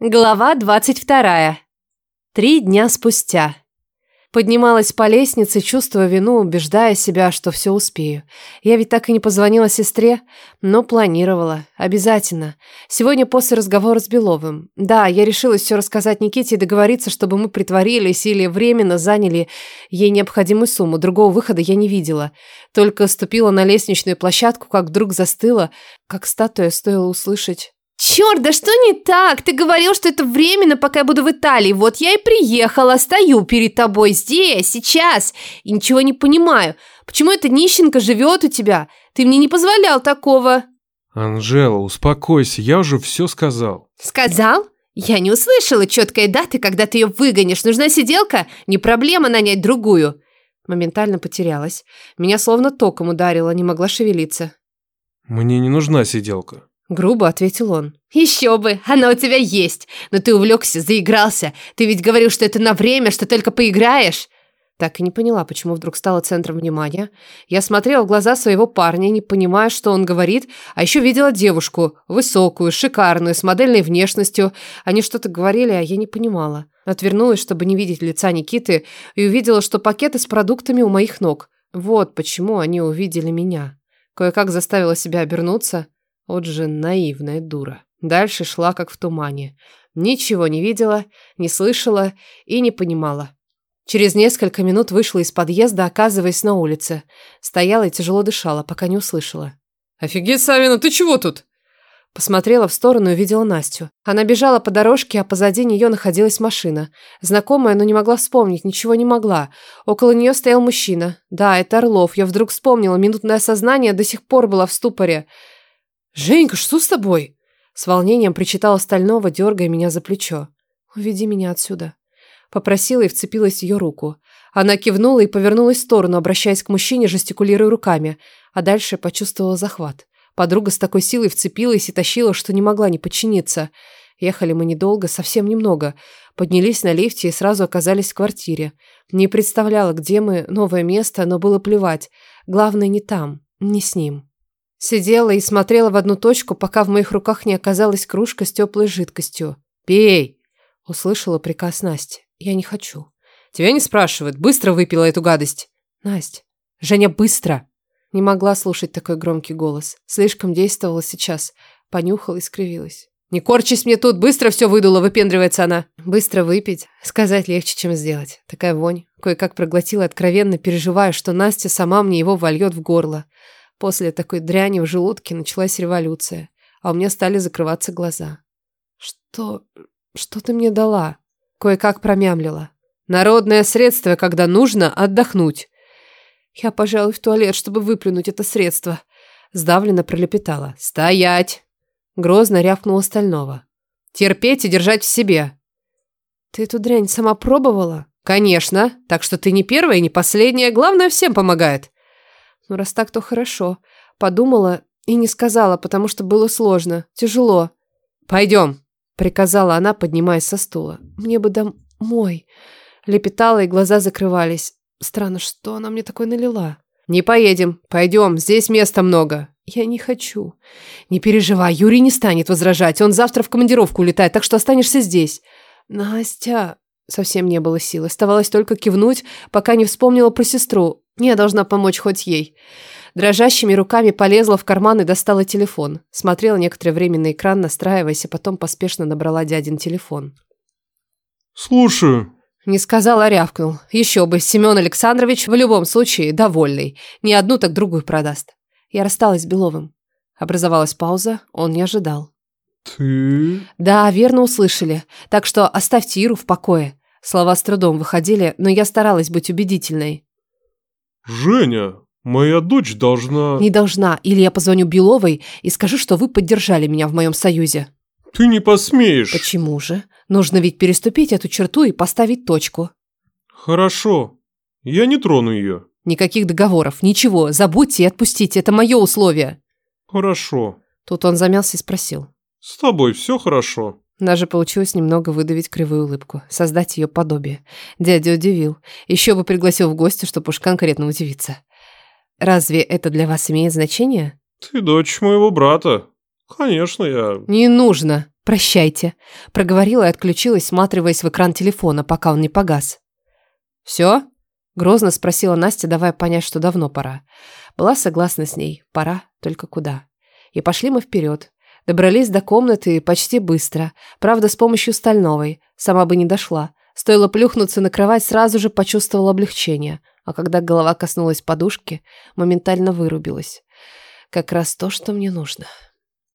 Глава 22. Три дня спустя. Поднималась по лестнице, чувствуя вину, убеждая себя, что все успею. Я ведь так и не позвонила сестре, но планировала. Обязательно. Сегодня после разговора с Беловым. Да, я решилась все рассказать Никите и договориться, чтобы мы притворились или временно заняли ей необходимую сумму. Другого выхода я не видела. Только ступила на лестничную площадку, как вдруг застыла, как статуя стоило услышать Черт, да что не так? Ты говорил, что это временно, пока я буду в Италии. Вот я и приехала, стою перед тобой здесь, сейчас. И ничего не понимаю. Почему эта нищенка живет у тебя? Ты мне не позволял такого. Анжела, успокойся, я уже все сказал. Сказал? Я не услышала четкой даты, когда ты ее выгонишь. Нужна сиделка? Не проблема нанять другую. Моментально потерялась. Меня словно током ударило, не могла шевелиться. Мне не нужна сиделка. Грубо ответил он. «Еще бы, она у тебя есть. Но ты увлекся, заигрался. Ты ведь говорил, что это на время, что только поиграешь». Так и не поняла, почему вдруг стала центром внимания. Я смотрела в глаза своего парня, не понимая, что он говорит, а еще видела девушку, высокую, шикарную, с модельной внешностью. Они что-то говорили, а я не понимала. Отвернулась, чтобы не видеть лица Никиты, и увидела, что пакеты с продуктами у моих ног. Вот почему они увидели меня. Кое-как заставила себя обернуться. Вот же наивная дура. Дальше шла как в тумане. Ничего не видела, не слышала и не понимала. Через несколько минут вышла из подъезда, оказываясь на улице. Стояла и тяжело дышала, пока не услышала. «Офигеть, Савина, ты чего тут?» Посмотрела в сторону и увидела Настю. Она бежала по дорожке, а позади нее находилась машина. Знакомая, но не могла вспомнить, ничего не могла. Около нее стоял мужчина. Да, это Орлов. Я вдруг вспомнила, минутное сознание до сих пор было в ступоре. «Женька, что с тобой?» С волнением причитала Стального, дергая меня за плечо. «Уведи меня отсюда». Попросила и вцепилась в ее руку. Она кивнула и повернулась в сторону, обращаясь к мужчине, жестикулируя руками. А дальше почувствовала захват. Подруга с такой силой вцепилась и тащила, что не могла не подчиниться. Ехали мы недолго, совсем немного. Поднялись на лифте и сразу оказались в квартире. Не представляла, где мы, новое место, но было плевать. Главное не там, не с ним. Сидела и смотрела в одну точку, пока в моих руках не оказалась кружка с теплой жидкостью. «Пей!» – услышала приказ Насти. «Я не хочу». «Тебя не спрашивают. Быстро выпила эту гадость». «Настя! Женя, быстро!» Не могла слушать такой громкий голос. Слишком действовала сейчас. Понюхала и скривилась. «Не корчись мне тут, быстро все выдуло, выпендривается она». Быстро выпить. Сказать легче, чем сделать. Такая вонь. Кое-как проглотила, откровенно переживая, что Настя сама мне его вольет в горло. После такой дряни в желудке началась революция, а у меня стали закрываться глаза. «Что... что ты мне дала?» Кое-как промямлила. «Народное средство, когда нужно отдохнуть». «Я, пожалуй, в туалет, чтобы выплюнуть это средство», сдавленно пролепетала. «Стоять!» Грозно рявкнула Стального. «Терпеть и держать в себе». «Ты эту дрянь сама пробовала?» «Конечно. Так что ты не первая и не последняя. Главное, всем помогает». Ну, раз так, то хорошо. Подумала и не сказала, потому что было сложно, тяжело. «Пойдем», — приказала она, поднимаясь со стула. «Мне бы домой». Лепетала, и глаза закрывались. Странно, что она мне такое налила. «Не поедем. Пойдем. Здесь места много». «Я не хочу». «Не переживай, Юрий не станет возражать. Он завтра в командировку улетает, так что останешься здесь». «Настя...» Совсем не было сил. Оставалось только кивнуть, пока не вспомнила про сестру. Я должна помочь хоть ей. Дрожащими руками полезла в карман и достала телефон. Смотрела некоторое время на экран, настраиваясь, а потом поспешно набрала дядин телефон. «Слушаю». Не сказал, а рявкнул. Еще бы, Семен Александрович в любом случае довольный. Не одну, так другую продаст. Я рассталась с Беловым. Образовалась пауза, он не ожидал. «Ты...» «Да, верно услышали. Так что оставьте Иру в покое». Слова с трудом выходили, но я старалась быть убедительной. «Женя, моя дочь должна...» «Не должна. Или я позвоню Беловой и скажу, что вы поддержали меня в моем союзе». «Ты не посмеешь». «Почему же? Нужно ведь переступить эту черту и поставить точку». «Хорошо. Я не трону ее». «Никаких договоров, ничего. Забудьте и отпустите. Это мое условие». «Хорошо». Тут он замялся и спросил. «С тобой все хорошо?» Даже получилось немного выдавить кривую улыбку, создать ее подобие. Дядя удивил. Еще бы пригласил в гости, чтобы уж конкретно удивиться. «Разве это для вас имеет значение?» «Ты дочь моего брата. Конечно, я...» «Не нужно!» «Прощайте», – проговорила и отключилась, сматриваясь в экран телефона, пока он не погас. «Все?» – грозно спросила Настя, давая понять, что давно пора. Была согласна с ней. Пора, только куда. И пошли мы вперед. Добрались до комнаты почти быстро. Правда, с помощью Стальновой. Сама бы не дошла. Стоило плюхнуться на кровать, сразу же почувствовала облегчение. А когда голова коснулась подушки, моментально вырубилась. Как раз то, что мне нужно.